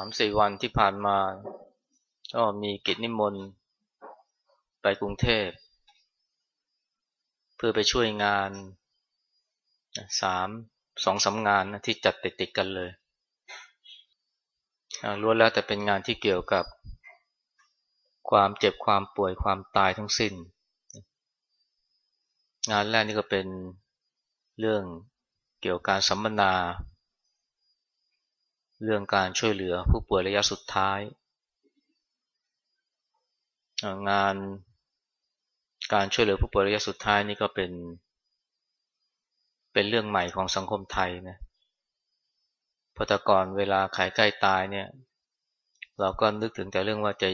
สามสี่วันที่ผ่านมา ก็มีกิจนิมนต์ไปกรุงเทพ เพื่อไปช่วยงานสามสองสางานนะที่จัดติดติดกันเลยล้วนแล้วแต่เป็นงานที่เกี่ยวกับความเจ็บความป่วยความตายทั้งสิ้น งานแรกนี่ก็เป็นเรื่องเกี่ยวกับการสัมมนา เรื่องการช่วยเหลือผู้ป่วยระยะสุดท้าย งานการช่วยเหลือผู้ป่วยระยะสุดท้ายนี่ก็เป็น เป็นเรื่องใหม่ของสังคมไทยนะพอต่ก่อนเวลาขายใกล้ตายเนี่ย เราก็นึกถึงแต่เรื่องว่าจะ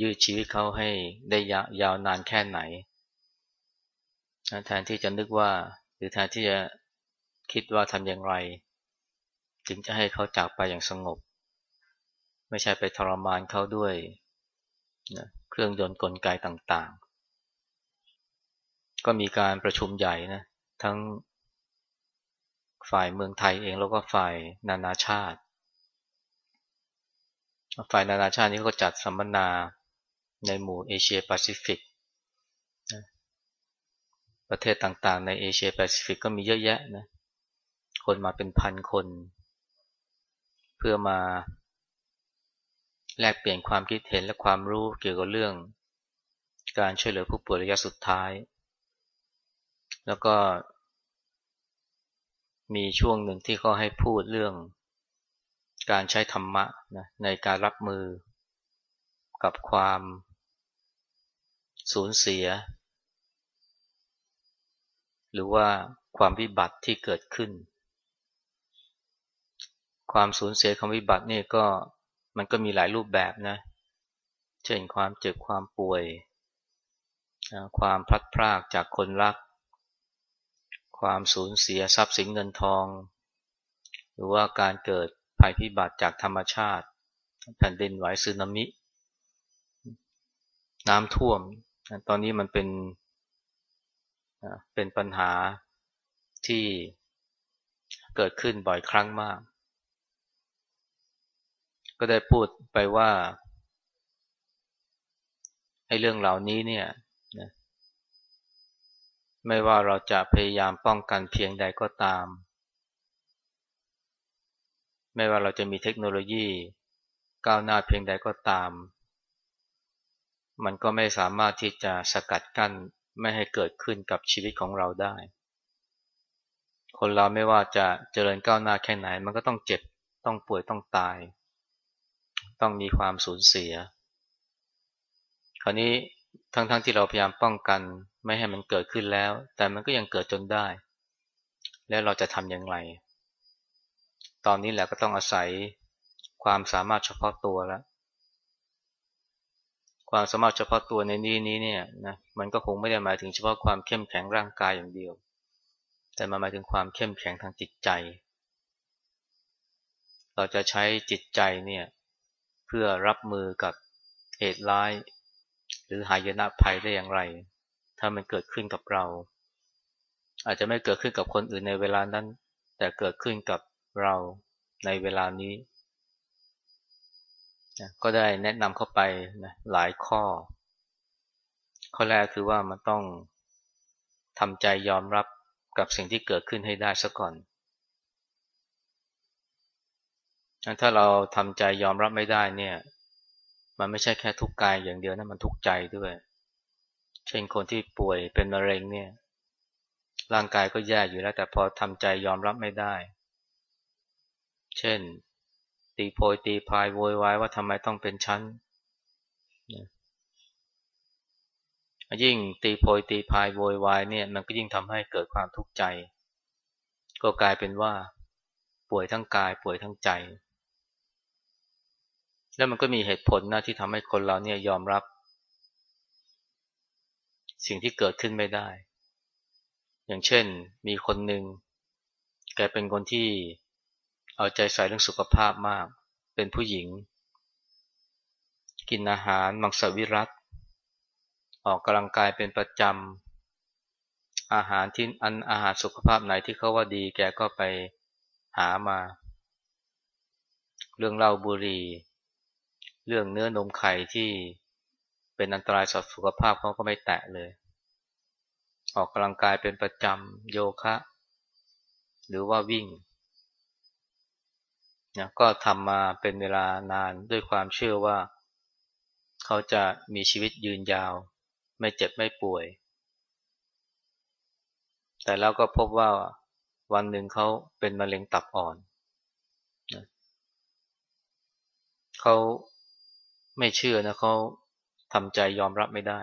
ยืดชีวิตเขาให้ได้ยาวนานแค่ไหนแทนที่จะนึกว่า หรือแทนที่จะคิดว่าทำอย่างไร จึงจะให้เขาจากไปอย่างสงบ ไม่ใช่ไปทรมานเขาด้วยนะเครื่องยนต์กลไกต่างๆ ก็มีการประชุมใหญ่นะทั้งฝ่ายเมืองไทยเองแล้วก็ฝ่ายนานาชาติ ฝ่ายนานาชาตินี้ก็จัดสัมมนาในหมู่เอเชียแปซิฟิก ประเทศต่างๆ ในเอเชียแปซิฟิกก็มีเยอะแยะนะ คนมาเป็นพันคน เพื่อมาแลกเปลี่ยนความคิดเห็นและความรู้เกี่ยวกับเรื่อง การช่วยเหลือผู้ป่วยระยะสุดท้าย แล้วก็ มีช่วงหนึ่งที่เขาให้พูดเรื่อง การใช้ธรรมะนะในการรับมือ กับความสูญเสีย หรือว่าความวิบัติที่เกิดขึ้น ความสูญเสียคำวิบัตินี่ก็มันก็มีหลายรูปแบบนะ เช่นความเจ็บความป่วย ความพลัดพรากจากคนรัก ความสูญเสียทรัพย์สินเงินทอง หรือว่าการเกิดภัยพิบัติจากธรรมชาติ แผ่นดินไหวสึนามิ น้ำท่วม ตอนนี้มันเป็นเป็นปัญหาที่เกิดขึ้นบ่อยครั้งมาก ก็ได้พูดไปว่าไอ้เรื่องเหล่านี้เนี่ยไม่ว่าเราจะพยายามป้องกันเพียงใดก็ตาม ไม่ว่าเราจะมีเทคโนโลยี ก้าวหน้าเพียงใดก็ตาม มันก็ไม่สามารถที่จะสกัดกั้นไม่ให้เกิดขึ้นกับชีวิตของเราได้ คนเราไม่ว่าจะเจริญก้าวหน้าแค่ไหน มันก็ต้องเจ็บ ต้องป่วย ต้องตาย ต้องมีความสูญเสีย คราวนี้ทั้งๆทที่เราพยายามป้องกัน ไม่ให้มันเกิดขึ้นแล้ว แต่มันก็ยังเกิดจนได้ แล้วเราจะทำอย่างไร ตอนนี้แหละก็ต้องอาศัยความสามารถเฉพาะตัวแล้วความสามารถเฉพาะตัวในนี้นี้เนี่ยนะมันก็คงไม่ได้หมายถึงเฉพาะความเข้มแข็งร่างกายอย่างเดียว แต่มาหมายถึงความเข้มแข็งทางจิตใจ เราจะใช้จิตใจเนี่ย พื่อรับมือกับเหตุร้าย หรือหายนะภัยได้อย่างไร ถ้ามันเกิดขึ้นกับเรา อาจจะไม่เกิดขึ้นกับคนอื่นในเวลานั้น แต่เกิดขึ้นกับเราในเวลานี้ก็ได้แนะนำเข้าไปนะหลายข้อ ข้อแรกคือว่ามันต้องทำใจยอมรับกับสิ่งที่เกิดขึ้นให้ได้ซะก่อน ถ้าเราทำใจยอมรับไม่ได้เนี่ย มันไม่ใช่แค่ทุกข์กายอย่างเดียวนะมันทุกข์ใจด้วย เช่นคนที่ป่วยเป็นมะเร็งเนี่ย ร่างกายก็แย่อยู่แล้ว แต่พอทำใจยอมรับไม่ได้ เช่น ตีโพยตีพายโวยวายว่าทำไมต้องเป็นชั้นยิ่งตีโพยตีพายโวยวายเนี่ยมันก็ยิ่งทำให้เกิดความทุกข์ใจ ก็กลายเป็นว่า ป่วยทั้งกายป่วยทั้งใจ แล้วมันก็มีเหตุผลนะที่ทำให้คนเราเนี่ยยอมรับ สิ่งที่เกิดขึ้นไม่ได้ อย่างเช่น มีคนหนึ่งแกเป็นคนที่เอาใจใส่เรื่องสุขภาพมาก เป็นผู้หญิง กินอาหารมังสวิรัตออกกำลังกายเป็นประจำ อาหารที่อันอาหารสุขภาพไหนที่เขาว่าดีแกก็ไปหามารรื่องเหล้าบุหรี่ เรื่องเนื้อนมไข่ที่เป็นอันตรายต่อสุขภาพเขาก็ไม่แตะเลย ออกกำลังกายเป็นประจำโยคะ หรือว่าวิ่งนะก็ทำมาเป็นเวลานานด้วยความเชื่อว่า เขาจะมีชีวิตยืนยาว ไม่เจ็บไม่ป่วย แต่แล้วก็พบว่าวันหนึ่งเขาเป็นมะเร็งตับอ่อนนะเขา ไม่เชื่อนะเขาทำใจยอมรับไม่ได้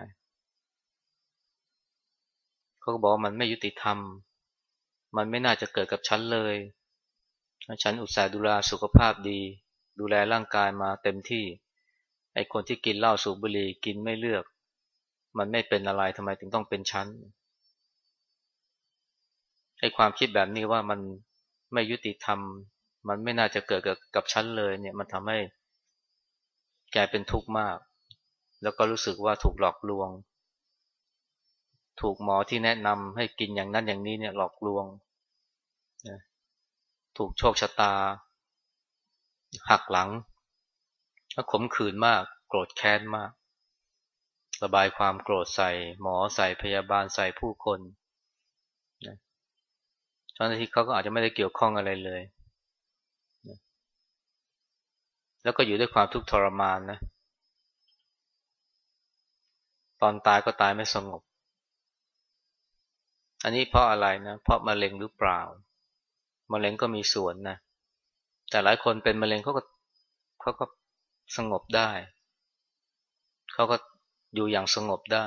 เขาก็บอกว่ามันไม่ยุติธรรม มันไม่น่าจะเกิดกับฉันเลย ฉันอุตส่าห์ดูแลสุขภาพดี ดูแลร่างกายมาเต็มที่ ไอคนที่กินเหล้าสูบบุหรี่กินไม่เลือก มันไม่เป็นอะไรทำไมถึงต้องเป็นชั้นไอความคิดแบบนี้ว่ามันไม่ยุติธรรม มันไม่น่าจะเกิดกับกับฉันเลยเนี่ย มันทำให้ แกเป็นทุกข์มาก แล้วก็รู้สึกว่าถูกหลอกลวง ถูกหมอที่แนะนำให้กินอย่างนั้นอย่างนี้เนี่ยหลอกลวง ถูกโชคชะตา หักหลังแล้วขมขื่นมาก โกรธแค้นมาก ระบายความโกรธใส่ หมอใส่พยาบาลใส่ผู้คนนะทั้งที่เขาก็อาจจะไม่ได้เกี่ยวข้องอะไรเลยนะ แล้วก็อยู่ด้วยความทุกข์ทรมานนะ ตอนตายก็ตายไม่สงบ อันนี้เพราะอะไรนะ เพราะมะเร็งหรือเปล่ามะเร็งก็มีส่วนนะ แต่หลายคนเป็นมะเร็งเขาก็เขาก็สงบได้ เขาก็อยู่อย่างสงบได้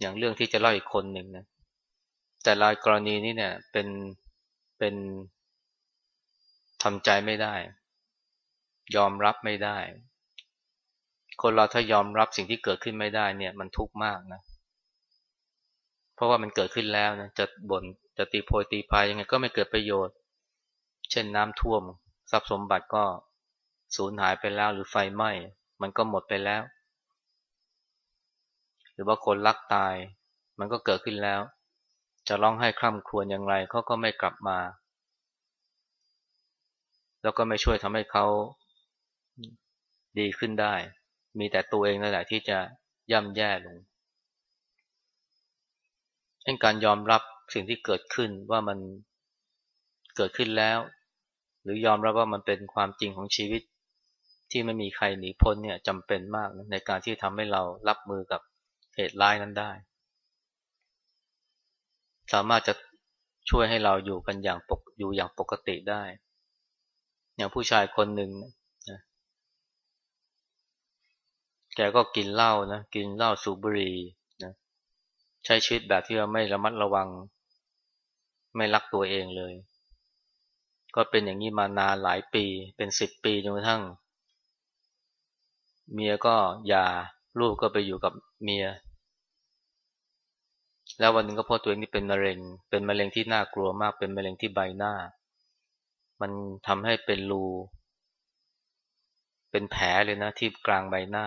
อย่างเรื่องที่จะเล่าอีกคนหนึ่งนะ แต่รายกรณีนี้เนี่ยเป็นเป็นทำใจไม่ได้ ยอมรับไม่ได้ คนเราถ้ายอมรับสิ่งที่เกิดขึ้นไม่ได้เนี่ย มันทุกข์มากนะ เพราะว่ามันเกิดขึ้นแล้วนะจะบน่นจะตีโพยตีพายยังไงก็ไม่เกิดประโยชน์ เช่นน้ำท่วม ทรัพย์สมบัติก็สูญหายไปแล้วหรือไฟไหม้มันก็หมดไปแล้ว หรือว่าคนรักตาย มันก็เกิดขึ้นแล้ว จะร้องให้คร่ำครวญอย่างไรเขาก็ไม่กลับมา แล้วก็ไม่ช่วยทำให้เขา ดีขึ้นได้ มีแต่ตัวเองนั่นแหละที่จะย่ำแย่ลงการยอมรับสิ่งที่เกิดขึ้นว่ามันเกิดขึ้นแล้ว หรือยอมรับว่ามันเป็นความจริงของชีวิต ที่ไม่มีใครหนีพ้นเนี่ยจำเป็นมากในการที่ทำให้เรารับมือกับเหตุร้ายนั้นได้ สามารถจะช่วยให้เราอยู่กันอย่างปกอยู่อย่างปกติได้ อย่างผู้ชายคนหนึ่งนะ แกก็กินเหล้านะ กินเหล้าสูบบุหรี่นะใช้ชีวิตแบบที่เราไม่ระมัดระวัง ไม่รักตัวเองเลย ก็เป็นอย่างนี้มานานหลายปี เป็นสิบปีจนกระทั่ง เมียก็หย่าลูกก็ไปอยู่กับเมีย แล้ววันหนึ่งก็พบตัวเองนี่เป็นมะเร็ง เป็นมะเร็งที่น่ากลัวมาก เป็นมะเร็งที่ใบหน้า มันทำให้เป็นรูเป็นแผลเลยนะที่กลางใบหน้า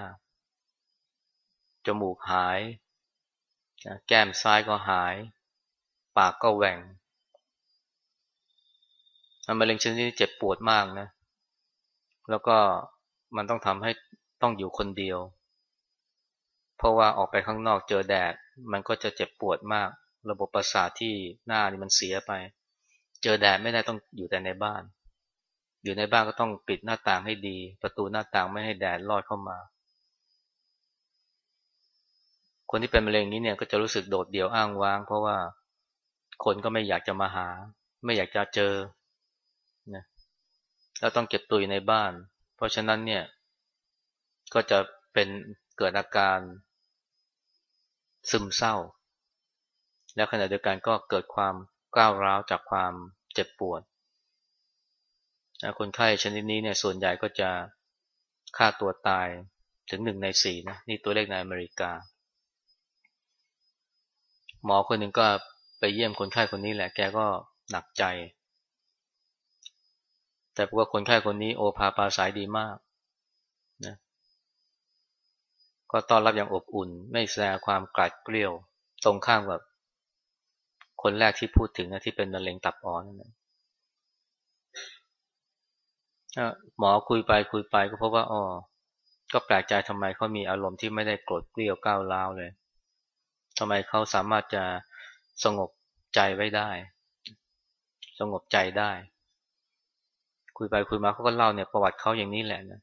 จมูกหาย แก้มซ้ายก็หาย ปากก็แหว่งมะเร็งชนิดนี้เจ็บปวดมากนะ แล้วก็มันต้องทำให้ต้องอยู่คนเดียว เพราะว่าออกไปข้างนอกเจอแดด มันก็จะเจ็บปวดมาก ระบบประสาทที่หน้านี่มันเสียไป เจอแดดไม่ได้ต้องอยู่แต่ในบ้าน อยู่ในบ้านก็ต้องปิดหน้าต่างให้ดี ประตูหน้าต่างไม่ให้แดดลอดเข้ามา คนที่เป็นมะเร็งนี้เนี่ยก็จะรู้สึกโดดเดี่ยวอ้างว้าง เพราะว่าคนก็ไม่อยากจะมาหา ไม่อยากจะเจอนะแล้วต้องเก็บตัวอยู่ในบ้าน เพราะฉะนั้นเนี่ยก็จะเป็นเกิดอาการซึมเศร้า แล้วขณะเดียวกันก็เกิดความก้าวร้าวจากความเจ็บปวดคนไข้ชนิดนี้เนี่ยส่วนใหญ่ก็จะฆ่าตัวตายถึงหนึ่งในสี่นะนี่ตัวเลขในอเมริกา หมอคนหนึ่งก็ไปเยี่ยมคนไข้คนนี้แหละแกก็หนักใจ แต่พวกคนไข้คนนี้โอภาปาสายดีมากนะก็ต้อนรับอย่างอบอุ่น ไม่แสดงความกลัดเกลียว ตรงข้ามกับคนแรกที่พูดถึงนะที่เป็นมะเร็งตับอ่อนนะหมอคุยไปคุยไปก็พบว่าอ๋อก็แปลกใจทำไมเขามีอารมณ์ที่ไม่ได้โกรธเกลียวก้าวร้าวเลย ทำไมเขาสามารถจะสงบใจไว้ได้ สงบใจได้ คุยไปคุยมาเขาก็เล่าเนี่ยประวัติเขาอย่างนี้แหละนะ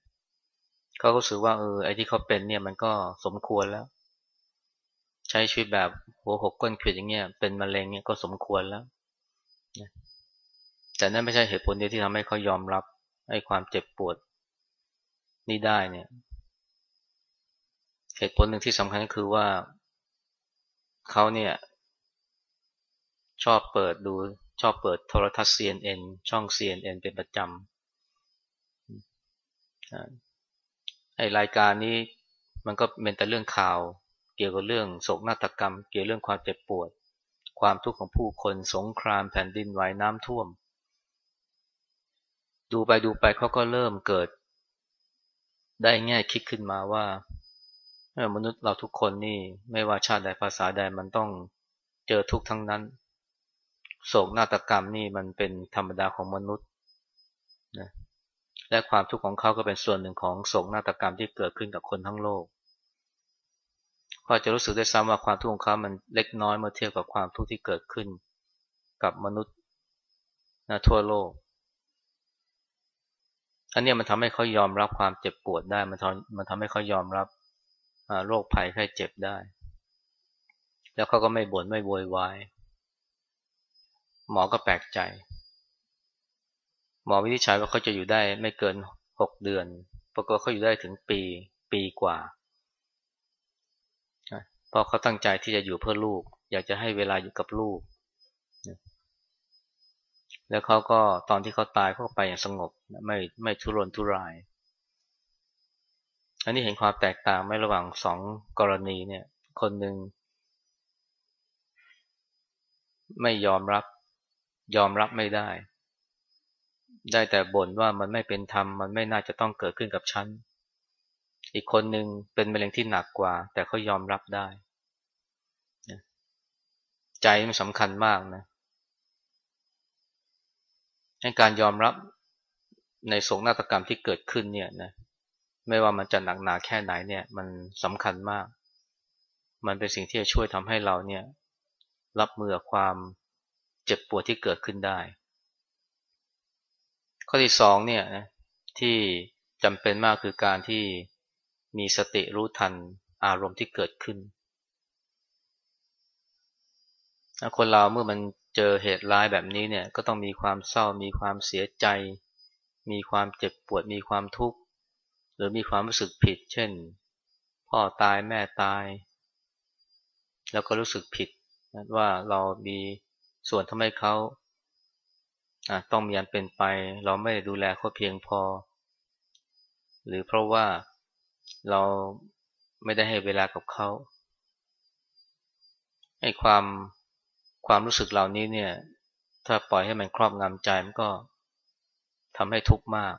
เขาก็รู้สึกว่าเออไอ้ที่เขาเป็นเนี่ยมันก็สมควรแล้ว ใช้ชีวิตแบบหัวหกก้นขิดอย่างเงี้ยเป็นมะเร็งเนี่ยก็สมควรแล้วแต่นั่นไม่ใช่เหตุผลเดียวที่ทำให้เขายอมรับไอ้ความเจ็บปวดนี่ได้เนี่ย เหตุผลหนึ่งที่สำคัญก็คือว่า เขาเนี่ย ชอบเปิดดู ชอบเปิดโทรทัศน์ CNN ช่อง CNN เป็นประจำไอรายการนี้มันก็เป็นแต่เรื่องข่าว เกี่ยวกับเรื่องโศกนาฏกรรม เกี่ยวเรื่องความเจ็บปวด ความทุกข์ของผู้คนสงครามแผ่นดินไหวน้ำท่วม ดูไปดูไปเขาก็เริ่มเกิด ได้แง่คิดขึ้นมาว่า มนุษย์เราทุกคนนี่ไม่ว่าชาติใดภาษาใดมันต้องเจอทุกทั้งนั้น โศกนาฏกรรมนี่มันเป็นธรรมดาของมนุษย์นะและความทุกข์ของเขาก็เป็นส่วนหนึ่งของโศกนาฏกรรมที่เกิดขึ้นกับคนทั้งโลกเขาจะรู้สึกได้ซ้ำว่าความทุกข์ของเขามันเล็กน้อยเมื่อเทียบกับความทุกข์ที่เกิดขึ้น กับมนุษย์นะทั่วโลก อันนี้มันทำให้เขายอมรับความเจ็บปวดได้ มันทำมันทำให้เขายอมรับ โรคภัยไข้เจ็บได้ แล้วเขาก็ไม่บ่นไม่โวยวาย หมอก็แปลกใจ หมอวินิจฉัยว่าเขาจะอยู่ได้ไม่เกินหกเดือน ปรากฏเขาอยู่ได้ถึงปีปีกว่า เพราะเขาตั้งใจที่จะอยู่เพื่อลูก อยากจะให้เวลาอยู่กับลูก แล้วเขาก็ตอนที่เขาตายเขาไปอย่างสงบ ไม่ไม่ทุรนทุราย อันนี้เห็นความแตกต่างไม่ระหว่างสองกรณีเนี่ย คนหนึ่งไม่ยอมรับ ยอมรับไม่ได้ ได้แต่บ่นว่ามันไม่เป็นธรรม มันไม่น่าจะต้องเกิดขึ้นกับฉัน อีกคนหนึ่งเป็นมะเร็งที่หนักกว่า แต่เขายอมรับได้ ใจมันสำคัญมากนะการยอมรับในสงนาฏกรรมที่เกิดขึ้นเนี่ยนะ ไม่ว่ามันจะหนักหนาแค่ไหนเนี่ย มันสำคัญมาก มันเป็นสิ่งที่จะช่วยทำให้เราเนี่ย รับมือความเจ็บปวดที่เกิดขึ้นได้ ข้อที่สองเนี่ยนะที่จำเป็นมากคือการที่มีสติรู้ทันอารมณ์ที่เกิดขึ้น คนเราเมื่อมันเจอเหตุร้ายแบบนี้เนี่ย ก็ต้องมีความเศร้า มีความเสียใจ มีความเจ็บปวด มีความทุกข์ หรือมีความรู้สึกผิด เช่น พ่อตายแม่ตาย แล้วก็รู้สึกผิดว่าเรามีส่วนทำให้เขาต้องมีอันเป็นไป เราไม่ดูแลเขาเพียงพอ หรือเพราะว่าเราไม่ได้ให้เวลากับเขาให้ความความรู้สึกเหล่านี้เนี่ย ถ้าปล่อยให้มันครอบงำใจมันก็ทำให้ทุกข์มาก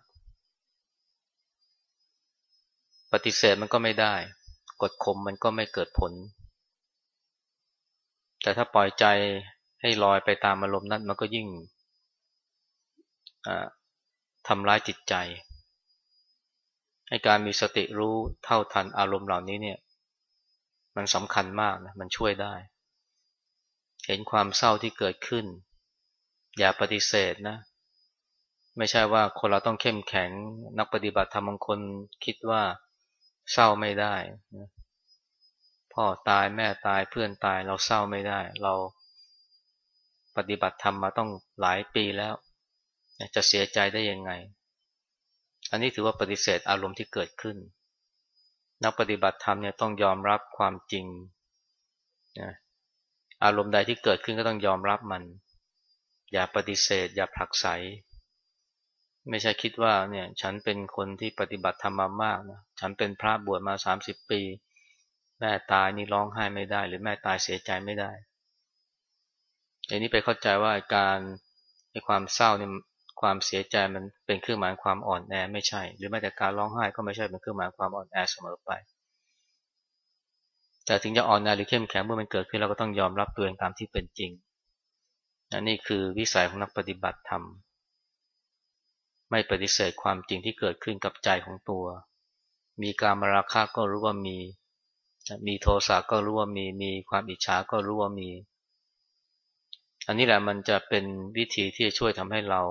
ปฏิเสธมันก็ไม่ได้ กดข่มมันก็ไม่เกิดผล แต่ถ้าปล่อยใจให้ลอยไปตามอารมณ์นั้นมันก็ยิ่งทำร้ายจิตใจ ให้การมีสติรู้เท่าทันอารมณ์เหล่านี้เนี่ย มันสำคัญมากนะมันช่วยได้ เห็นความเศร้าที่เกิดขึ้น อย่าปฏิเสธนะ ไม่ใช่ว่าคนเราต้องเข้มแข็งนักปฏิบัติธรรมบางคนคิดว่า เศร้าไม่ได้ พ่อตายแม่ตายเพื่อนตาย เราเศร้าไม่ได้ เราปฏิบัติธรรมมาต้องหลายปีแล้ว จะเสียใจได้ยังไง อันนี้ถือว่าปฏิเสธอารมณ์ที่เกิดขึ้น นักปฏิบัติธรรมเนี่ยต้องยอมรับความจริงอารมณ์ใดที่เกิดขึ้นก็ต้องยอมรับมัน อย่าปฏิเสธ อย่าผลักไส ไม่ใช่คิดว่าเนี่ยฉันเป็นคนที่ปฏิบัติธรรมมามากนะฉันเป็นพระบวชมาสามสิบปี แม่ตายนี่ร้องไห้ไม่ได้ หรือแม่ตายเสียใจไม่ได้อันนี้ไปเข้าใจว่าการในความเศร้าเนี่ยความเสียใจมันเป็นเครื่องหมายความอ่อนแอไม่ใช่ หรือแม้แต่การร้องไห้ก็ไม่ใช่เป็นเครื่องหมายความอ่อนแอเสมอไป แต่ถึงจะอ่อนแอหรือเข้มแข็งเมื่อมันเกิดขึ้นเราก็ต้องยอมรับตัวเองตามที่เป็นจริงนนี่คือวิสัยของนักปฏิบัติธรรม ไม่ปฏิเสธความจริงที่เกิดขึ้นกับใจของตัว มีการมาราคะก็รู้ว่ามี มีโทสะก็รู้ว่ามี มีความอิจฉาก็รู้ว่ามี อันนี้แหละมันจะเป็นวิธีที่จะช่วยทำให้เรา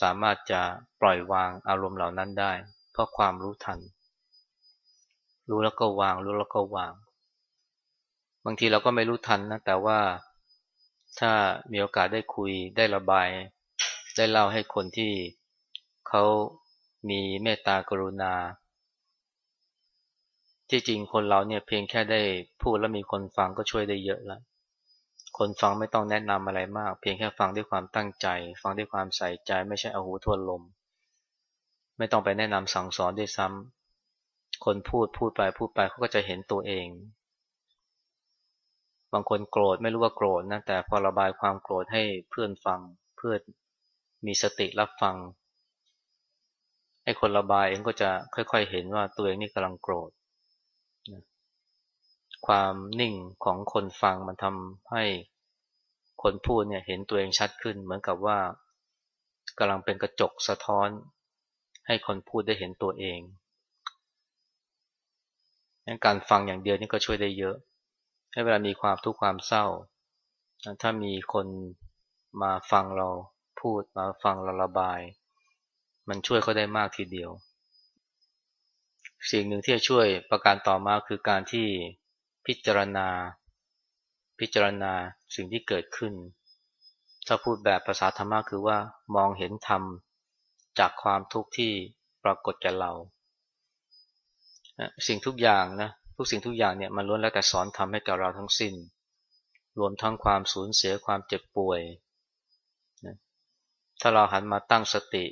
สามารถจะปล่อยวางอารมณ์เหล่านั้นได้ เพราะความรู้ทัน รู้แล้วก็วาง รู้แล้วก็วาง บางทีเราก็ไม่รู้ทันนะ แต่ว่าถ้ามีโอกาสได้คุยได้ระบาย ได้เล่าให้คนที่ เขามีเมตตากรุณา ที่จริงคนเราเนี่ยเพียงแค่ได้พูดแล้วมีคนฟังก็ช่วยได้เยอะแล้วคนฟังไม่ต้องแนะนำอะไรมาก เพียงแค่ฟังด้วยความตั้งใจ ฟังด้วยความใส่ใจไม่ใช่เอาหูทวนลม ไม่ต้องไปแนะนำสั่งสอนด้วยซ้ำคนพูดพูดไปพูดไปเขาก็จะเห็นตัวเอง บางคนโกรธไม่รู้ว่าโกรธนะแต่พอระบายความโกรธให้เพื่อนฟังเพื่อนมีสติรับฟัง ไอ้คนระบายเองก็จะค่อยๆเห็นว่าตัวเองนี่กำลังโกรธความนิ่งของคนฟังมันทำให้คนพูดเนี่ยเห็นตัวเองชัดขึ้น เหมือนกับว่ากำลังเป็นกระจกสะท้อน ให้คนพูดได้เห็นตัวเองการฟังอย่างเดียวนี่ก็ช่วยได้เยอะ ให้เวลามีความทุกข์ความเศร้า ถ้ามีคนมาฟังเราพูดมาฟังเราระบาย มันช่วยเขาได้มากทีเดียว สิ่งหนึ่งที่จะช่วยประการต่อมาคือการที่พิจารณา พิจารณาสิ่งที่เกิดขึ้น ถ้าพูดแบบภาษาธรรมะคือว่ามองเห็นธรรมจากความทุกข์ที่ปรากฏแก่เรา สิ่งทุกอย่างนะทุกสิ่งทุกอย่างเนี่ยมันล้วนแล้วแต่สอนทำให้กับเราทั้งสิ้น รวมทั้งความสูญเสียความเจ็บป่วย ถ้าเราหันมาตั้งสติ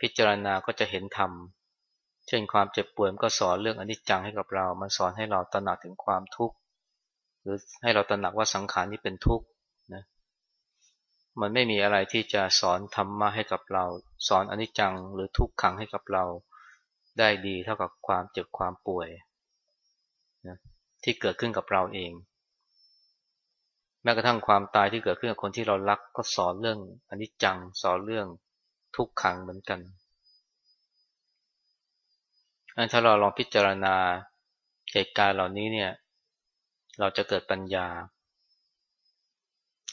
พิจารณาก็จะเห็นธรรม เช่นความเจ็บป่วยมันก็สอนเรื่องอนิจจังให้กับเรา มันสอนให้เราตระหนักถึงความทุกข์ หรือให้เราตระหนักว่าสังขารนี้เป็นทุกข์นะ มันไม่มีอะไรที่จะสอนธรรมะให้กับเรา สอนอนิจจังหรือทุกขังให้กับเรา ได้ดีเท่ากับความเจ็บความป่วยนะที่เกิดขึ้นกับเราเอง แม้กระทั่งความตายที่เกิดขึ้นกับคนที่เรารักก็สอนเรื่องอนิจจัง สอนเรื่อง ทุกขังเหมือนกันอันถ้าเราลองพิจารณาเหตุการณ์เหล่านี้เนี่ย เราจะเกิดปัญญา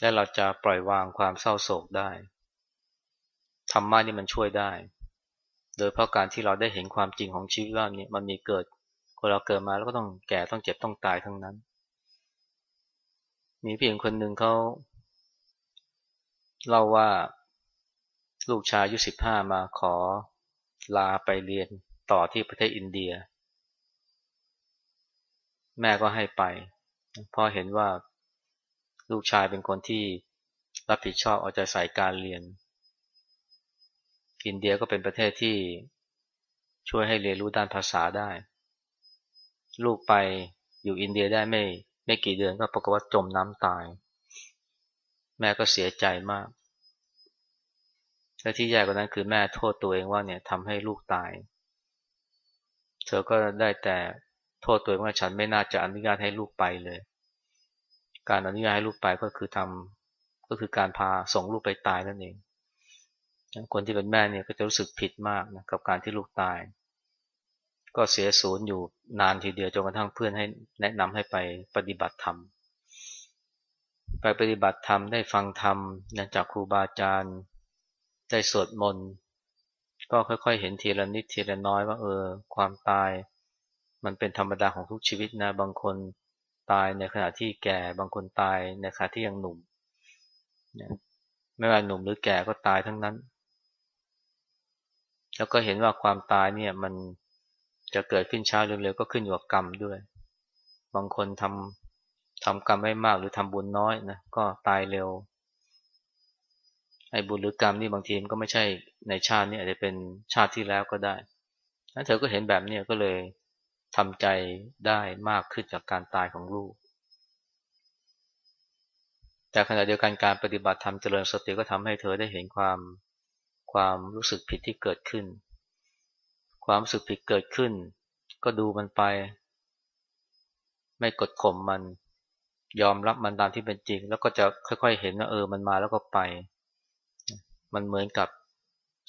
และเราจะปล่อยวางความเศร้าโศกได้ธรรมะนี่มันช่วยได้ โดยเพราะการที่เราได้เห็นความจริงของชีวิตว่านี่มันมีเกิดคนเราเกิดมาแล้วก็ต้องแก่ต้องเจ็บต้องตายทั้งนั้น มีพี่หญิงคนหนึ่งเขาเล่าว่า ลูกชายอายุสิบห้ามาขอลาไปเรียนต่อที่ประเทศอินเดีย แม่ก็ให้ไปเพราะเห็นว่าลูกชายเป็นคนที่รับผิดชอบเอาใจใส่การเรียน อินเดียก็เป็นประเทศที่ช่วยให้เรียนรู้ด้านภาษาได้ ลูกไปอยู่อินเดียได้ไม่ไม่กี่เดือนก็ปรากฏว่าจมน้ำตาย แม่ก็เสียใจมาก และที่แย่กว่านั้นคือแม่โทษตัวเองว่าเนี่ยทำให้ลูกตาย เธอก็ได้แต่โทษตัวเองว่าฉันไม่น่าจะอนุญาตให้ลูกไปเลย การอนุญาตให้ลูกไปก็คือทำก็คือการพาส่งลูกไปตายนั่นเองคนที่เป็นแม่เนี่ยก็จะรู้สึกผิดมากนะกับการที่ลูกตาย ก็เสียศูนย์อยู่นานทีเดียวจนกระทั่งเพื่อนให้แนะนำให้ไปปฏิบัติธรรมไปปฏิบัติธรรมได้ฟังธรรมจากครูบาอาจารย์ ได้สวดมนต์ก็ค่อยๆ เห็นทีละนิดทีละน้อยว่าเออ ความตาย มันเป็นธรรมดาของทุกชีวิตนะ บางคนตายในขณะที่แก่ บางคนตายในขณะที่ยังหนุ่ม ไม่ว่าหนุ่มหรือแก่ก็ตายทั้งนั้น แล้วก็เห็นว่าความตายเนี่ยมันจะเกิดขึ้นช้าหรือเร็วก็ขึ้นอยู่กับกรรมด้วย บางคนทำทำกรรมไม่มากหรือทำบุญน้อยนะก็ตายเร็ว ไอ้บุญหรือกรรมนี่บางทีมันก็ไม่ใช่ในชาตินี้อาจจะเป็นชาติที่แล้วก็ได้นั้นเธอก็เห็นแบบนี้ก็เลยทำใจได้มากขึ้นจากการตายของลูก แต่ขณะเดียวกันการปฏิบัติธรรมเจริญสติก็ทำให้เธอได้เห็นความความรู้สึกผิดที่เกิดขึ้น ความรู้สึกผิดเกิดขึ้น ก็ดูมันไป ไม่กดข่มมัน ยอมรับมันตามที่เป็นจริง แล้วก็จะค่อยๆเห็นว่าเออมันมาแล้วก็ไป มันเหมือนกับ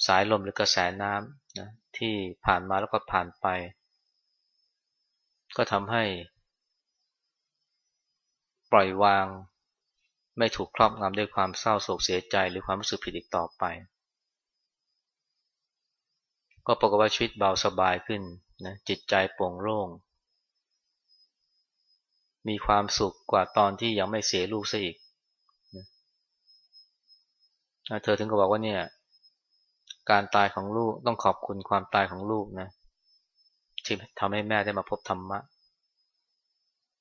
สายลมหรือกระแสน้ำนะที่ผ่านมาแล้วก็ผ่านไป ก็ทำให้ ปล่อยวาง ไม่ถูกครอบงำด้วยความเศร้าโศกเสียใจหรือความรู้สึกผิดอีกต่อไป ก็ปรากฏว่าชีวิตเบาสบายขึ้นนะจิตใจโปร่งโล่งมีความสุขกว่าตอนที่ยังไม่เสียลูกซะอีก เธอถึงก็บอกว่าเนี่ย การตายของลูกต้องขอบคุณความตายของลูกนะที่ทำให้แม่ได้มาพบธรรมะ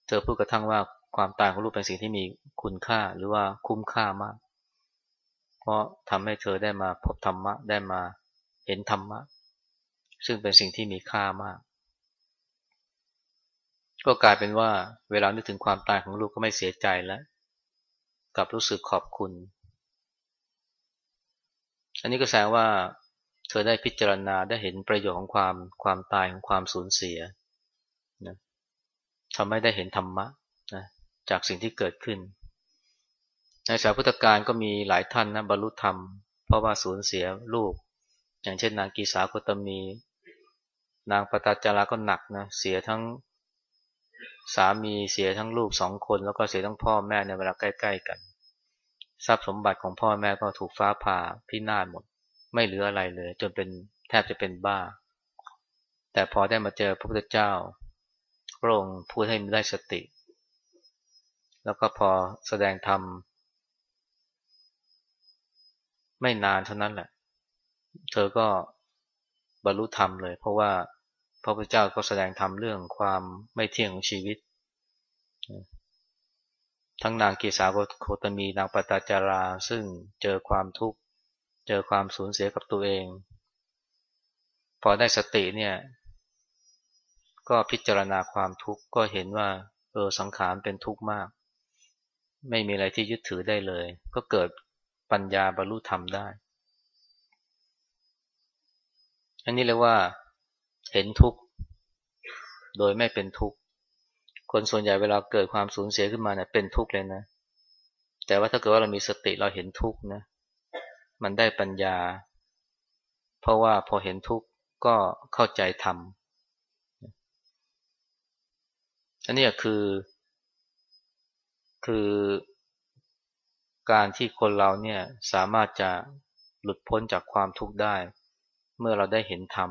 เธอพูดกระทั่งว่าความตายของลูกเป็นสิ่งที่มีคุณค่าหรือว่าคุ้มค่ามาก เพราะทำให้เธอได้มาพบธรรมะ ได้มาเห็นธรรมะ ซึ่งเป็นสิ่งที่มีค่ามาก ก็กลายเป็นว่า เวลานึกถึงความตายของลูกก็ไม่เสียใจแล้ว กลับรู้สึกขอบคุณ อันนี้ก็แสดงว่าเธอได้พิจารณาได้เห็นประโยชน์ของความความตายของความสูญเสียนะทำให้ได้เห็นธรรมะนะจากสิ่งที่เกิดขึ้น ในสายพุทธการก็มีหลายท่านนะบรรลุธรรม เพราะว่าสูญเสียลูก อย่างเช่นนางกีสาโคตมี นางปตาจาราก็หนักนะเสียทั้งสามีเสียทั้งลูกสองคน แล้วก็เสียทั้งพ่อแม่ในเวลาใกล้ ๆ กัน ทรัพย์สมบัติของพ่อแม่ก็ถูกฟ้าผ่าพินาศหมด ไม่เหลืออะไรเลย จนเป็นแทบจะเป็นบ้า แต่พอได้มาเจอพระพุทธเจ้าพระองค์พูดให้มีได้สติ แล้วก็พอแสดงธรรมไม่นานเท่านั้นแหละ เธอก็บรรลุธรรมเลย เพราะว่าพระพุทธเจ้าก็แสดงธรรมเรื่องความไม่เที่ยงของชีวิต ทั้งนางกีสาวโคตมีนางปตาจารา ซึ่งเจอความทุกข์ เจอความสูญเสียกับตัวเอง พอได้สติเนี่ยก็พิจารณาความทุกข์ก็เห็นว่าเออสังขารเป็นทุกข์มาก ไม่มีอะไรที่ยึดถือได้เลย ก็เกิดปัญญาบรรลุธรรมได้ อันนี้เรียกว่า เห็นทุกข์โดยไม่เป็นทุกข์ คนส่วนใหญ่เวลาเกิดความสูญเสียขึ้นมาเนี่ยเป็นทุกข์เลยนะ แต่ว่าถ้าเกิดว่าเรามีสติเราเห็นทุกข์นะ มันได้ปัญญา เพราะว่าพอเห็นทุกข์ก็เข้าใจธรรม อันนี้คือ คือการที่คนเราเนี่ยสามารถจะหลุดพ้นจากความทุกข์ได้ เมื่อเราได้เห็นธรรม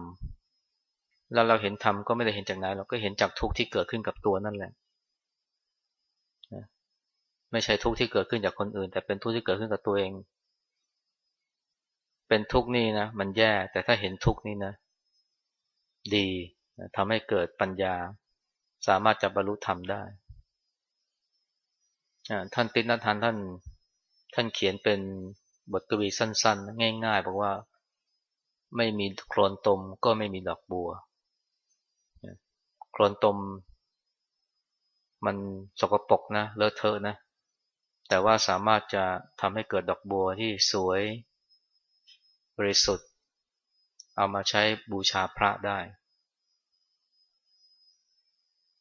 แล้วเราเห็นธรรมก็ไม่ได้เห็นจากไหนเราก็เห็นจากทุกข์ที่เกิดขึ้นกับตัวนั่นแหละไม่ใช่ทุกข์ที่เกิดขึ้นจากคนอื่น แต่เป็นทุกข์ที่เกิดขึ้นกับตัวเอง เป็นทุกข์นี่นะมันแย่แต่ถ้าเห็นทุกข์นี่นะ ดีทำให้เกิดปัญญา สามารถจะบรรลุธรรมได้ท่านติณทานท่าน ท่านเขียนเป็นบทกวีสั้น ๆ ง่าย ๆ บอกว่าไม่มีโคลนตมก็ไม่มีดอกบัว นตม มันสกปรกนะเลอะเทอะนะ แต่ว่าสามารถจะทำให้เกิดดอกบัวที่สวย บริสุทธิ์ เอามาใช้บูชาพระได้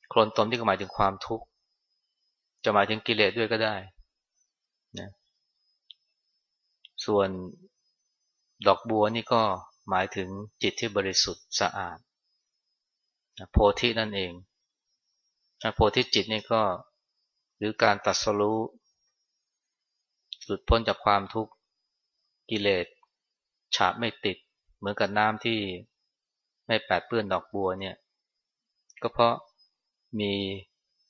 โคลนตมที่หมายถึงความทุกข์ จะหมายถึงกิเลสด้วยก็ได้นะส่วนดอกบัวนี่ก็หมายถึงจิตที่บริสุทธิ์สะอาด โพธินั่นเองโพธิจิตนี่ก็หรือการตัดสรู้หลุดพ้นจากความทุกข์กิเลสฉาบไม่ติด เหมือนกับน้ำที่ไม่แปดเปื้อนดอกบัวเนี่ย ก็เพราะมี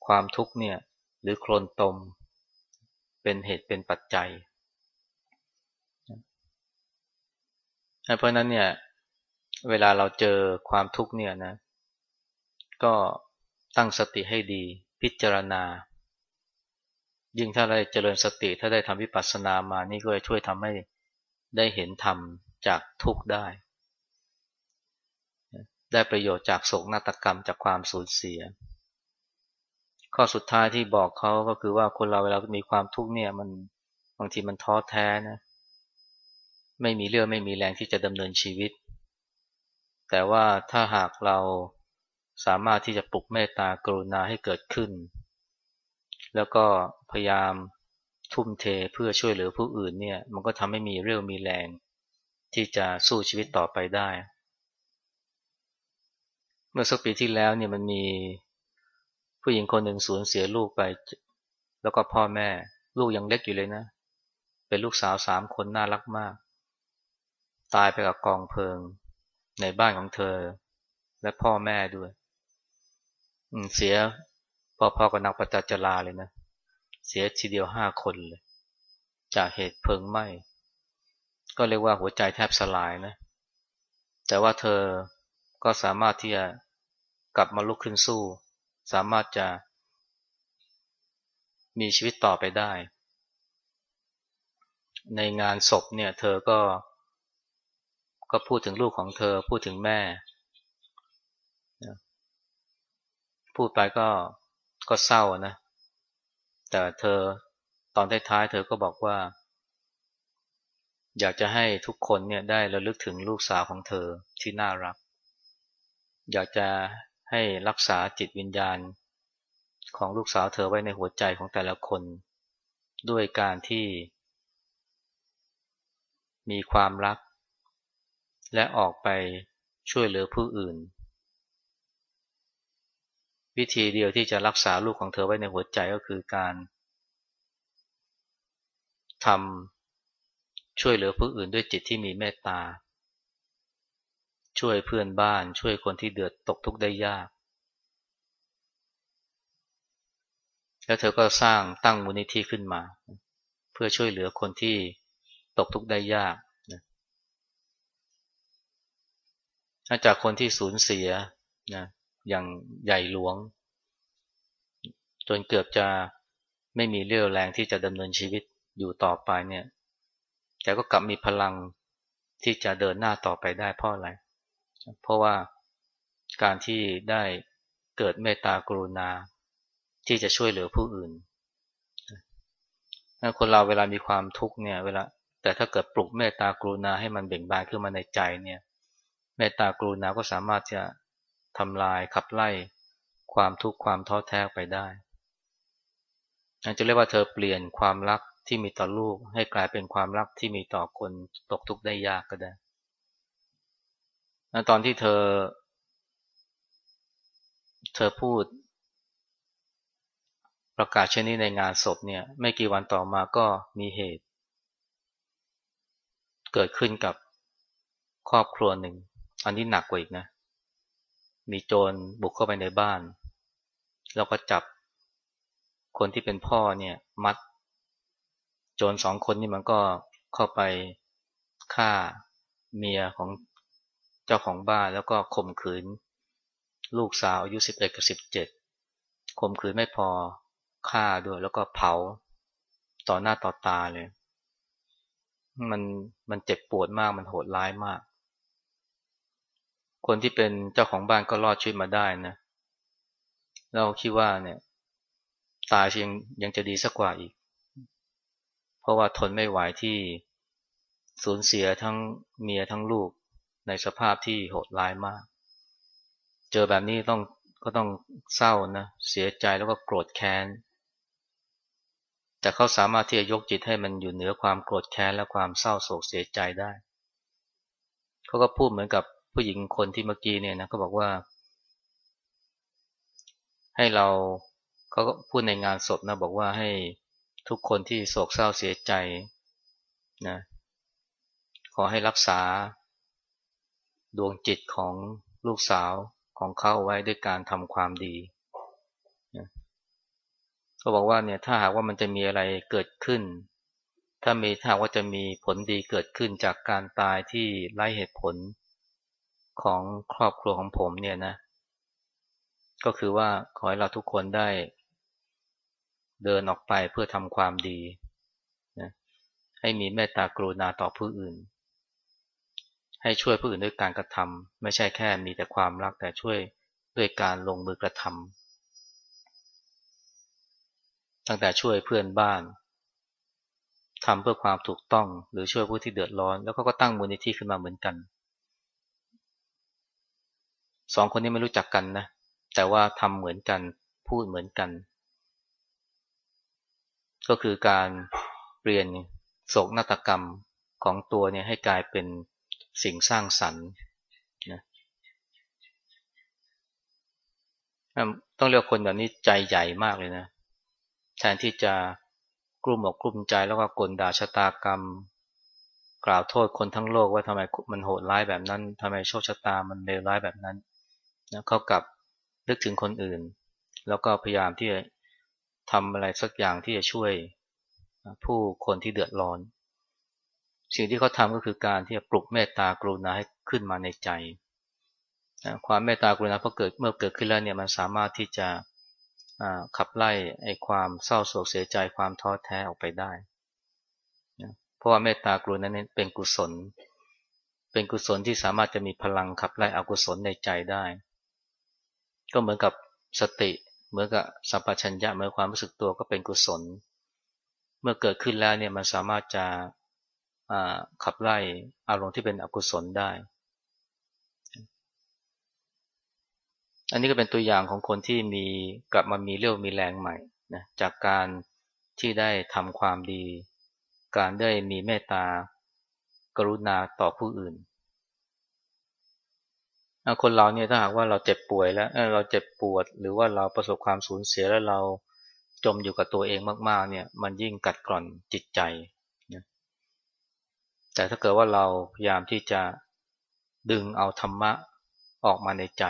ความทุกข์เนี่ย หรือโคลนตม เป็นเหตุเป็นปัจจัยเพราะนั้นเนี่ย เวลาเราเจอความทุกข์เนี่ยนะ ก็ตั้งสติให้ดี พิจารณา ยิ่งถ้าได้เจริญสติ ถ้าได้ทำวิปัสสนามานี่ก็จะช่วยทำให้ได้เห็นธรรมจากทุกข์ได้ ได้ประโยชน์จากโศกนาฏกรรมจากความสูญเสีย ข้อสุดท้ายที่บอกเขาก็คือว่าคนเราเวลามีความทุกข์เนี่ยมันบางทีมันท้อแท้นะไม่มีเรื่องไม่มีแรงที่จะดำเนินชีวิต แต่ว่าถ้าหากเรา สามารถที่จะปลุกเมตตากรุณาให้เกิดขึ้น แล้วก็พยายามทุ่มเทเพื่อช่วยเหลือผู้อื่นเนี่ย มันก็ทำให้มีเรี่ยวมีแรง ที่จะสู้ชีวิตต่อไปได้ เมื่อสักปีที่แล้วเนี่ยมันมีผู้หญิงคนหนึ่งสูญเสียลูกไป แล้วก็พ่อแม่ ลูกยังเล็กอยู่เลยนะ เป็นลูกสาวสามคนน่ารักมาก ตายไปกับกองเพลิง ในบ้านของเธอ และพ่อแม่ด้วย เสียพอๆกับนักปจัจจลาเลยนะ เสียทีเดียวห้าคนเลย จากเหตุเพลิงไหม้ ก็เรียกว่าหัวใจแทบสลายนะ แต่ว่าเธอก็สามารถที่จะกลับมาลุกขึ้นสู้ สามารถจะมีชีวิตต่อไปได้ ในงานศพเนี่ย เธอก็ก็พูดถึงลูกของเธอพูดถึงแม่ พูดไปก็ก็เศร้านะ แต่เธอตอนท้ายๆเธอก็บอกว่า อยากจะให้ทุกคนเนี่ยได้ระลึกถึงลูกสาวของเธอที่น่ารัก อยากจะให้รักษาจิตวิญญาณของลูกสาวเธอไว้ในหัวใจของแต่ละคน ด้วยการที่ มีความรัก และออกไปช่วยเหลือผู้อื่น วิธีเดียวที่จะรักษาลูกของเธอไว้ในหัวใจก็คือการทำช่วยเหลือผู้อื่นด้วยจิตที่มีเมตตา ช่วยเพื่อนบ้าน ช่วยคนที่เดือดตกทุกข์ได้ยาก แล้วเธอก็สร้างตั้งมูลนิธิขึ้นมา เพื่อช่วยเหลือคนที่ตกทุกข์ได้ยากนะจากคนที่สูญเสียนะ อย่างใหญ่หลวง จนเกือบจะไม่มีเรี่ยวแรงที่จะดำเนินชีวิตอยู่ต่อไปเนี่ย แต่ก็กลับมีพลังที่จะเดินหน้าต่อไปได้เพราะอะไร เพราะว่าการที่ได้เกิดเมตตากรุณา ที่จะช่วยเหลือผู้อื่นคนเราเวลามีความทุกข์เนี่ย เวลาแต่ถ้าเกิดปลุกเมตตากรุณาให้มันเบ่งบานขึ้นมาในใจเนี่ย เมตตากรุณาก็สามารถจะ ทำลายขับไล่ความทุกข์ความท้อแท้ไปได้อาจจะเรียกว่าเธอเปลี่ยนความรักที่มีต่อลูก ให้กลายเป็นความรักที่มีต่อคนตกทุกข์ได้ยากก็ได้ตอนที่เธอ เธอพูด ประกาศเช่นนี้ในงานศพเนี่ย ไม่กี่วันต่อมาก็มีเหตุ เกิดขึ้นกับครอบครัวหนึ่ง อันนี้หนักกว่าอีกนะ มีโจรบุกเข้าไปในบ้าน แล้วก็จับคนที่เป็นพ่อเนี่ยมัด โจรสองคนนี่มันก็เข้าไปฆ่าเมียของเจ้าของบ้านแล้วก็ข่มขืน ลูกสาวอายุสิบเอ็ดกับสิบเจ็ดข่มขืนไม่พอฆ่าด้วย แล้วก็เผาต่อหน้าต่อตาเลย มันมันเจ็บปวดมากมันโหดร้ายมาก คนที่เป็นเจ้าของบ้านก็รอดชีวิตมาได้นะ เราคิดว่าเนี่ย ตายยังยังจะดีสักกว่าอีก เพราะว่าทนไม่ไหวที่สูญเสียทั้งเมียทั้งลูกในสภาพที่โหดร้ายมาก เจอแบบนี้ต้องก็ต้องเศร้านะ เสียใจแล้วก็โกรธแค้น แต่เขาสามารถที่จะยกจิตให้มันอยู่เหนือความโกรธแค้นและความเศร้าโศกเสียใจได้ เขาก็พูดเหมือนกับ ผู้หญิงคนที่เมื่อกี้เนี่ยนะก็บอกว่า ให้เราเขาก็พูดในงานศพนะบอกว่าให้ทุกคนที่โศกเศร้าเสียใจนะขอให้รักษา ดวงจิตของลูกสาวของเขาไว้ด้วยการทำความดีนะเขาบอกว่าเนี่ยถ้าหากว่ามันจะมีอะไรเกิดขึ้น ถ้ามีถ้าว่าจะมีผลดีเกิดขึ้นจากการตายที่ไร้เหตุผล ของครอบครัวของผมเนี่ยนะ ก็คือว่าขอให้เราทุกคนได้เดินออกไปเพื่อทำความดีนะให้มีเมตตากรุณาต่อผู้อื่น ให้ช่วยผู้อื่นด้วยการกระทำไม่ใช่แค่มีแต่ความรักแต่ช่วยด้วยการลงมือกระทำตั้งแต่ช่วยเพื่อนบ้านทำเพื่อความถูกต้องหรือช่วยผู้ที่เดือดร้อน แล้วก็ตั้งมูลนิธิขึ้นมาเหมือนกัน สองคนนี้ไม่รู้จักกันนะ แต่ว่าทำเหมือนกัน พูดเหมือนกัน ก็คือการเปลี่ยนโศกนาฏกรรมของตัวเนี่ยให้กลายเป็นสิ่งสร้างสรรค์นะต้องเรียกคนแบบนี้ใจใหญ่มากเลยนะ แทนที่จะกลุ้มอกกลุ้มใจแล้วก็กลด่าชะตากรรม กล่าวโทษคนทั้งโลกว่าทำไมมันโหดร้ายแบบนั้นทำไมโชคชะตามันเลวร้ายแบบนั้น นะเขากลับนึกถึงคนอื่น แล้วก็พยายามที่จะทำอะไรสักอย่างที่จะช่วยผู้คนที่เดือดร้อน สิ่งที่เขาทำก็คือการที่จะปลุกเมตตากรุณาให้ขึ้นมาในใจความเมตตากรุณาพอเกิดเมื่อเกิดขึ้นแล้วเนี่ยมันสามารถที่จะขับไล่ไอ้ความเศร้าโศกเสียใจความท้อแท้ออกไปได้เพราะว่าเมตตากรุณานั้นเป็นกุศล เป็นกุศลที่สามารถจะมีพลังขับไล่อกุศลในใจได้ ก็เหมือนกับสติ เหมือนกับสัมปชัญญะเหมือนความรู้สึกตัวก็เป็นกุศล เมื่อเกิดขึ้นแล้วเนี่ยมันสามารถจะขับไล่อารมณ์ที่เป็นอกุศลได้ อันนี้ก็เป็นตัวอย่างของคนที่มีกลับมามีเรี่ยวมีแรงใหม่นะจากการที่ได้ทำความดี การได้มีเมตตากรุณาต่อผู้อื่น คนเราเนี่ยถ้าหากว่าเราเจ็บป่วยแล้วเราเจ็บปวด หรือว่าเราประสบความสูญเสียแล้วเราจมอยู่กับตัวเองมากๆ เนี่ย มันยิ่งกัดกร่อนจิตใจนะแต่ถ้าเกิดว่าเราพยายามที่จะดึงเอาธรรมะออกมาในใจ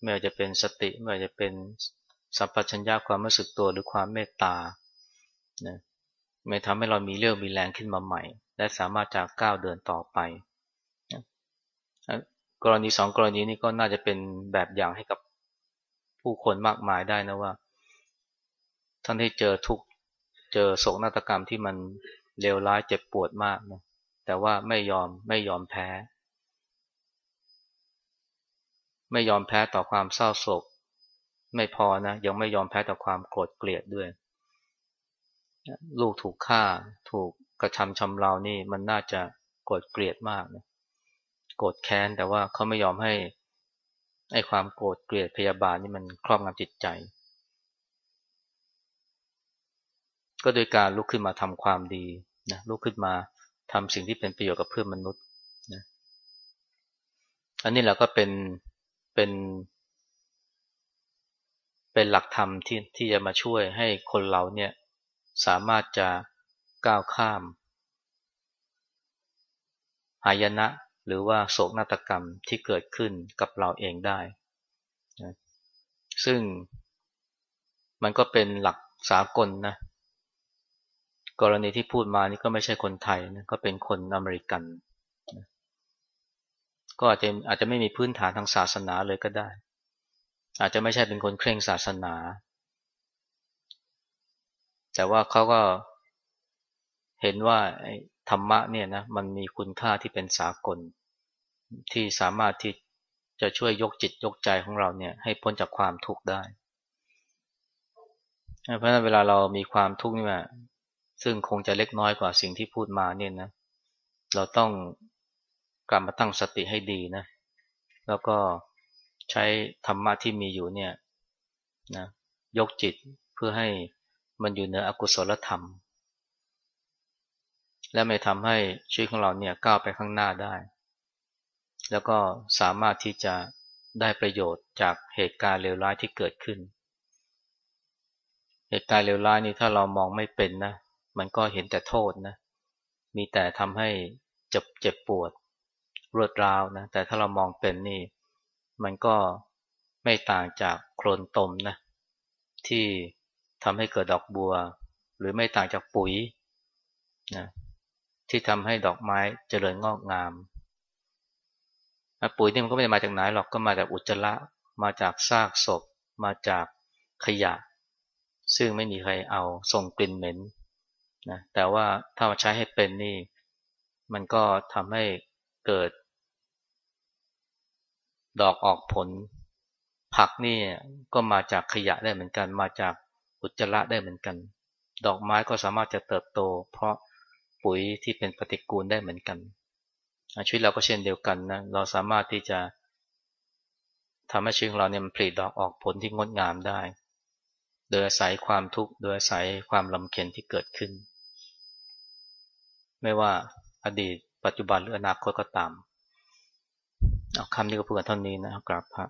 ไม่ว่าจะเป็นสติ ไม่ว่าจะเป็นสัมปชัญญะความรู้สึกตัวหรือความเมตตานะไม่ทำให้เรามีเรี่ยวมีแรงขึ้นมาใหม่ และสามารถจะก้าวเดินต่อไป กรณีสองกรณีนี้ก็น่าจะเป็นแบบอย่างให้กับผู้คนมากมายได้นะว่า ท่านที่เจอทุกเจอโศกนาฏกรรมที่มันเลวร้ายเจ็บปวดมากนะแต่ว่าไม่ยอมไม่ยอมแพ้ ไม่ยอมแพ้ต่อความเศร้าโศก ไม่พอนะยังไม่ยอมแพ้ต่อความโกรธเกลียดด้วย ลูกถูกฆ่าถูกกระทำชำเรานี่มันน่าจะโกรธเกลียดมากนะ โกรธแค้น แต่ว่าเขาไม่ยอมให้ไอ้ความโกรธเกลียดพยาบาทนี่มันครอบงำจิตใจ ก็โดยการลุกขึ้นมาทำความดีนะลุกขึ้นมาทำสิ่งที่เป็นประโยชน์กับเพื่อนมนุษย์นะอันนี้แหละก็เป็นเป็น เป็นหลักธรรมที่ที่จะมาช่วยให้คนเราเนี่ยสามารถจะก้าวข้ามหายนะ หรือว่าโศกนาฏกรรมที่เกิดขึ้นกับเราเองได้นะซึ่งมันก็เป็นหลักสากลนะ กรณีที่พูดมานี่ก็ไม่ใช่คนไทยนะก็เป็นคนอเมริกันก็อาจจะอาจจะไม่มีพื้นฐานทางศาสนาเลยก็ได้ อาจจะไม่ใช่เป็นคนเคร่งศาสนา แต่ว่าเขาก็เห็นว่า ธรรมะเนี่ยนะมันมีคุณค่าที่เป็นสากล ที่สามารถที่จะช่วยยกจิตยกใจของเราเนี่ยให้พ้นจากความทุกข์ได้ เพราะฉะนั้นเวลาเรามีความทุกข์นี่แหละซึ่งคงจะเล็กน้อยกว่าสิ่งที่พูดมาเนี่ยนะ เราต้องกลับมาตั้งสติให้ดีนะ แล้วก็ใช้ธรรมะที่มีอยู่เนี่ยนะยกจิตเพื่อให้มันอยู่เหนืออกุศลธรรม และไม่ทำให้ชีวิตของเราเนี่ยก้าวไปข้างหน้าได้ แล้วก็สามารถที่จะได้ประโยชน์จากเหตุการณ์เลวร้ายที่เกิดขึ้น เหตุการณ์เลวร้ายนี้ถ้าเรามองไม่เป็นนะ มันก็เห็นแต่โทษนะ มีแต่ทำให้เจ็บเจ็บปวดรวดร้าวนะ แต่ถ้าเรามองเป็นนี่ มันก็ไม่ต่างจากโคลนตมนะ ที่ทำให้เกิดดอกบัว หรือไม่ต่างจากปุ๋ยนะ ที่ทำให้ดอกไม้เจริญงอกงาม ปุ๋ยนี่มันก็ไม่ได้มาจากไหนหรอกก็มาจากอุจจาระมาจากซากศพ มาจากขยะ ซึ่งไม่มีใครเอาส่งกลิ่นเหม็นนะแต่ว่าถ้ามาใช้ให้เป็นนี่ มันก็ทำให้เกิด ดอกออกผล ผักนี่ก็มาจากขยะได้เหมือนกัน มาจากอุจจาระได้เหมือนกัน ดอกไม้ก็สามารถจะเติบโต เพราะ ปุ๋ยที่เป็นปฏิกูลได้เหมือนกันชีวิตเราก็เช่นเดียวกันนะเราสามารถที่จะทำให้ชีวิตเราเนี่ยมันผลิดอกออกผลที่งดงามได้ โดยอาศัยความทุกข์โดยอาศัยความลำเค็ญที่เกิดขึ้น ไม่ว่าอดีต ปัจจุบันหรืออนาคตก็ตามเอาคำนี้ก็พูดกันเท่านี้นะกราบพระ